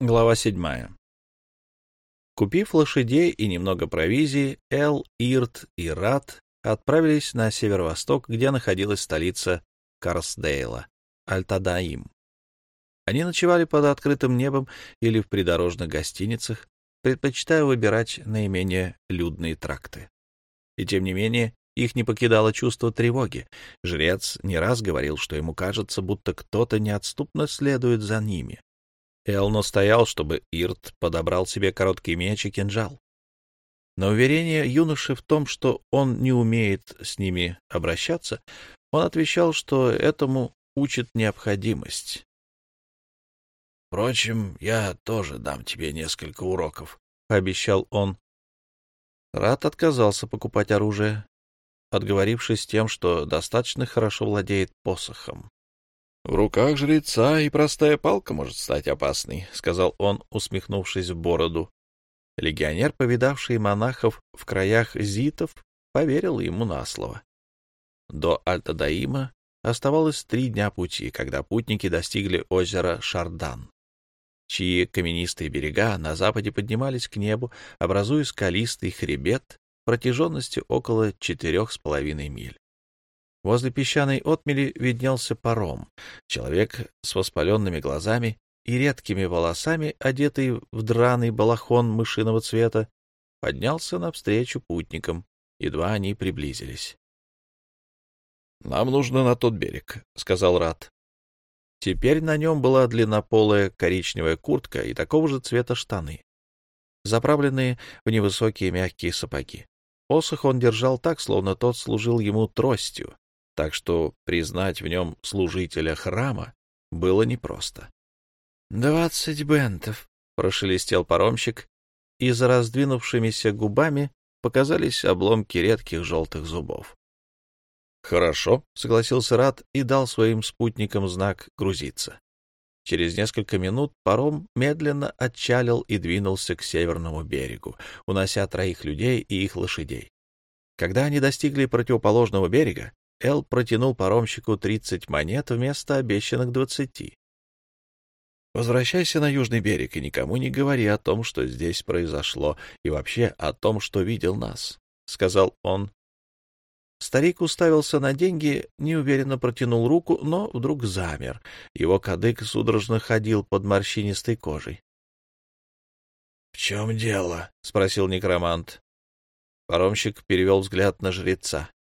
Глава седьмая. Купив лошадей и немного провизии, Эл, Ирт и Рат отправились на северо-восток, где находилась столица Карсдейла, Альтадаим. Они ночевали под открытым небом или в придорожных гостиницах, предпочитая выбирать наименее людные тракты. И тем не менее, их не покидало чувство тревоги. Жрец не раз говорил, что ему кажется, будто кто-то неотступно следует за ними. Эл настоял, чтобы Ирт подобрал себе короткий меч и кинжал. На уверение юноши в том, что он не умеет с ними обращаться, он отвечал, что этому учит необходимость. «Впрочем, я тоже дам тебе несколько уроков», — пообещал он. Рад отказался покупать оружие, отговорившись тем, что достаточно хорошо владеет посохом. В руках жреца и простая палка может стать опасной, — сказал он, усмехнувшись в бороду. Легионер, повидавший монахов в краях зитов, поверил ему на слово. До Альтадаима оставалось три дня пути, когда путники достигли озера Шардан, чьи каменистые берега на западе поднимались к небу, образуя скалистый хребет протяженностью около четырех с половиной миль. Возле песчаной отмели виднелся паром. Человек с воспаленными глазами и редкими волосами, одетый в драный балахон мышиного цвета, поднялся навстречу путникам. Едва они приблизились. — Нам нужно на тот берег, — сказал Рат. Теперь на нем была длиннополая коричневая куртка и такого же цвета штаны, заправленные в невысокие мягкие сапоги. Посох он держал так, словно тот служил ему тростью, так что признать в нем служителя храма было непросто. — Двадцать бентов, — прошелестел паромщик, и за раздвинувшимися губами показались обломки редких желтых зубов. — Хорошо, — согласился Рад и дал своим спутникам знак грузиться. Через несколько минут паром медленно отчалил и двинулся к северному берегу, унося троих людей и их лошадей. Когда они достигли противоположного берега, Эл протянул паромщику тридцать монет вместо обещанных двадцати. «Возвращайся на южный берег и никому не говори о том, что здесь произошло, и вообще о том, что видел нас», — сказал он. Старик уставился на деньги, неуверенно протянул руку, но вдруг замер. Его кадык судорожно ходил под морщинистой кожей. — В чем дело? — спросил некромант. Паромщик перевел взгляд на жреца. —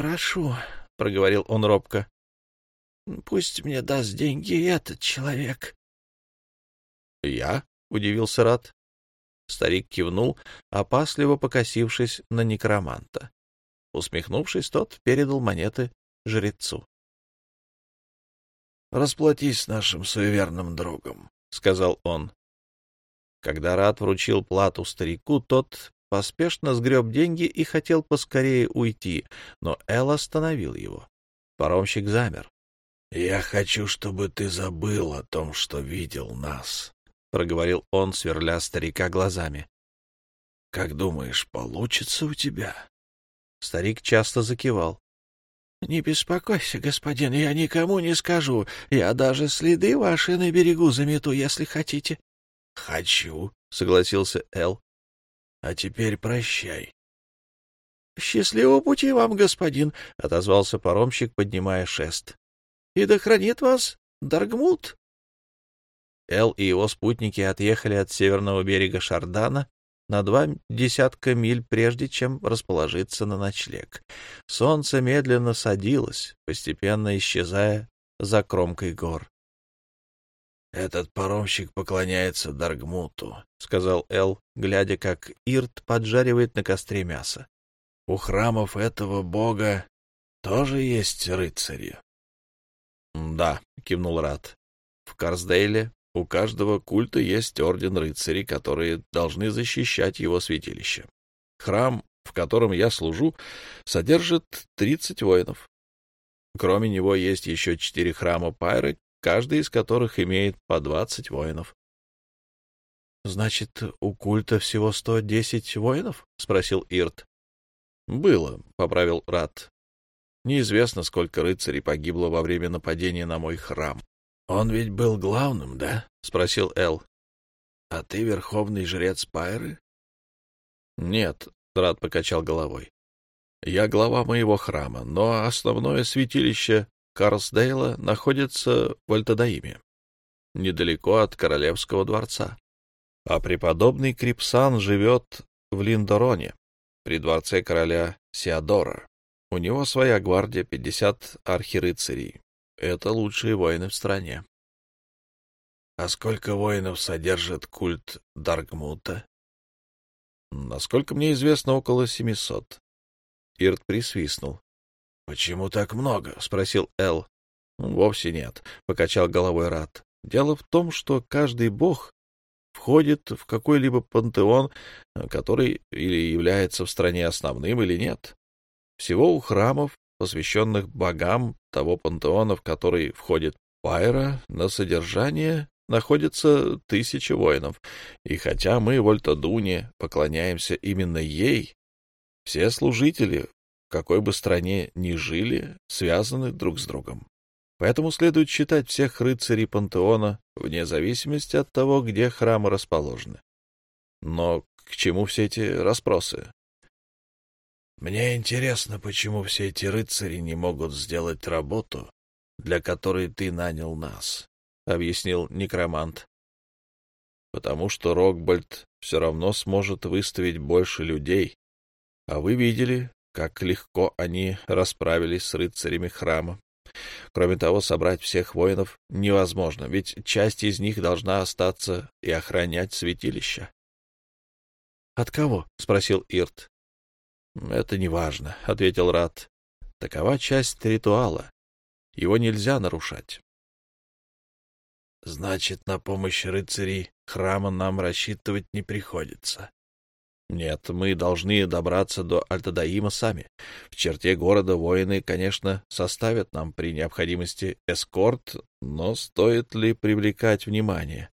Прошу, — проговорил он робко, — пусть мне даст деньги этот человек. — Я? — удивился Рат. Старик кивнул, опасливо покосившись на некроманта. Усмехнувшись, тот передал монеты жрецу. — Расплатись с нашим суеверным другом, — сказал он. Когда Рат вручил плату старику, тот поспешно сгреб деньги и хотел поскорее уйти, но Эл остановил его. Паромщик замер. — Я хочу, чтобы ты забыл о том, что видел нас, — проговорил он, сверля старика глазами. — Как думаешь, получится у тебя? Старик часто закивал. — Не беспокойся, господин, я никому не скажу. Я даже следы ваши на берегу замету, если хотите. — Хочу, — согласился Эл. — А теперь прощай. — Счастливого пути вам, господин, — отозвался паромщик, поднимая шест. — И да хранит вас Даргмут. Эл и его спутники отъехали от северного берега Шардана на два десятка миль, прежде чем расположиться на ночлег. Солнце медленно садилось, постепенно исчезая за кромкой гор. — Этот паромщик поклоняется Даргмуту, — сказал Эл, глядя, как Ирт поджаривает на костре мясо. — У храмов этого бога тоже есть рыцари. — Да, — кивнул Рат. — В Карсдейле у каждого культа есть орден рыцарей, которые должны защищать его святилище. Храм, в котором я служу, содержит тридцать воинов. Кроме него есть еще четыре храма Пайры, каждый из которых имеет по двадцать воинов. — Значит, у культа всего сто десять воинов? — спросил Ирт. — Было, — поправил Рат. Неизвестно, сколько рыцарей погибло во время нападения на мой храм. — Он ведь был главным, да? — спросил Эл. — А ты верховный жрец Пайры? — Нет, — Рад покачал головой. — Я глава моего храма, но основное святилище Карлсдейла находится в Альтадаиме, недалеко от королевского дворца. А преподобный Крипсан живет в Линдороне, при дворце короля Сеодора. У него своя гвардия, 50 архирыцарей. Это лучшие воины в стране. — А сколько воинов содержит культ Даргмута? — Насколько мне известно, около 700. Ирт присвистнул. — Почему так много? — спросил Эл. — Вовсе нет, — покачал головой Рат. Дело в том, что каждый бог входит в какой-либо пантеон, который или является в стране основным, или нет. Всего у храмов, посвященных богам того пантеона, в который входит Пайра, на содержание находится тысяча воинов, и хотя мы в Ольтадуне поклоняемся именно ей, все служители, какой бы стране ни жили, связаны друг с другом. Поэтому следует считать всех рыцарей пантеона вне зависимости от того, где храмы расположены. Но к чему все эти расспросы? Мне интересно, почему все эти рыцари не могут сделать работу, для которой ты нанял нас, — объяснил некромант. — Потому что Рокбольд все равно сможет выставить больше людей, а вы видели, как легко они расправились с рыцарями храма. Кроме того, собрать всех воинов невозможно, ведь часть из них должна остаться и охранять святилище. — От кого? — спросил Ирт. — Это не важно, — ответил Рат. — Такова часть ритуала. Его нельзя нарушать. — Значит, на помощь рыцарей храма нам рассчитывать не приходится. Нет, мы должны добраться до Альтадаима сами. В черте города воины, конечно, составят нам при необходимости эскорт, но стоит ли привлекать внимание?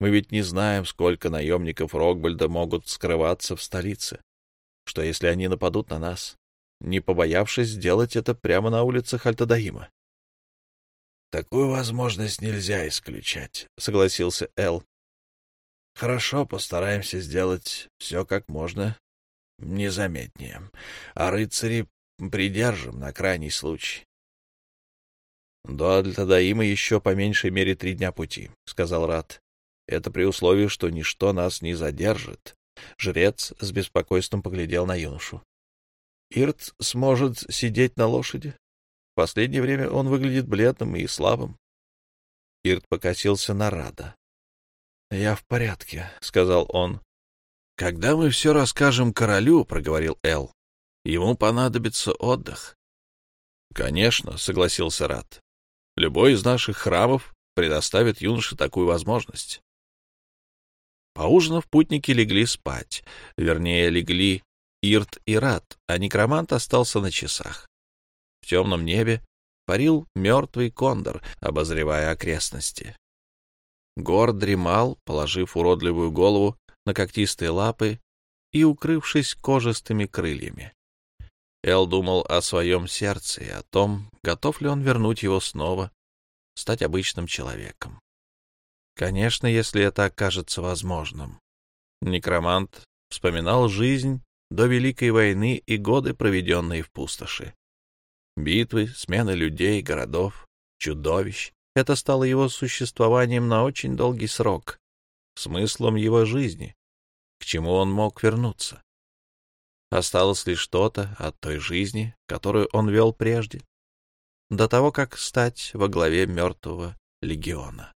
Мы ведь не знаем, сколько наемников Рокбальда могут скрываться в столице. Что, если они нападут на нас, не побоявшись сделать это прямо на улицах Альтадаима? — Такую возможность нельзя исключать, — согласился Эл. Хорошо, постараемся сделать все как можно незаметнее. А рыцари придержим на крайний случай. — До Альтадаима еще по меньшей мере три дня пути, — сказал Рат. — Это при условии, что ничто нас не задержит. Жрец с беспокойством поглядел на юношу. — Ирт сможет сидеть на лошади? В последнее время он выглядит бледным и слабым. Ирт покосился на Рада. — Я в порядке, — сказал он. — Когда мы все расскажем королю, — проговорил Эл, — ему понадобится отдых. — Конечно, — согласился Рат. — Любой из наших храмов предоставит юноше такую возможность. Поужинав, путники легли спать. Вернее, легли Ирт и Рат, а некромант остался на часах. В темном небе парил мертвый кондор, обозревая окрестности. Гор дремал, положив уродливую голову на когтистые лапы и укрывшись кожистыми крыльями. Эл думал о своем сердце и о том, готов ли он вернуть его снова, стать обычным человеком. Конечно, если это окажется возможным. Некромант вспоминал жизнь до Великой войны и годы, проведенные в пустоши. Битвы, смены людей, городов, чудовищ, это стало его существованием на очень долгий срок, смыслом его жизни, к чему он мог вернуться. Осталось ли что-то от той жизни, которую он вел прежде, до того, как стать во главе мертвого легиона.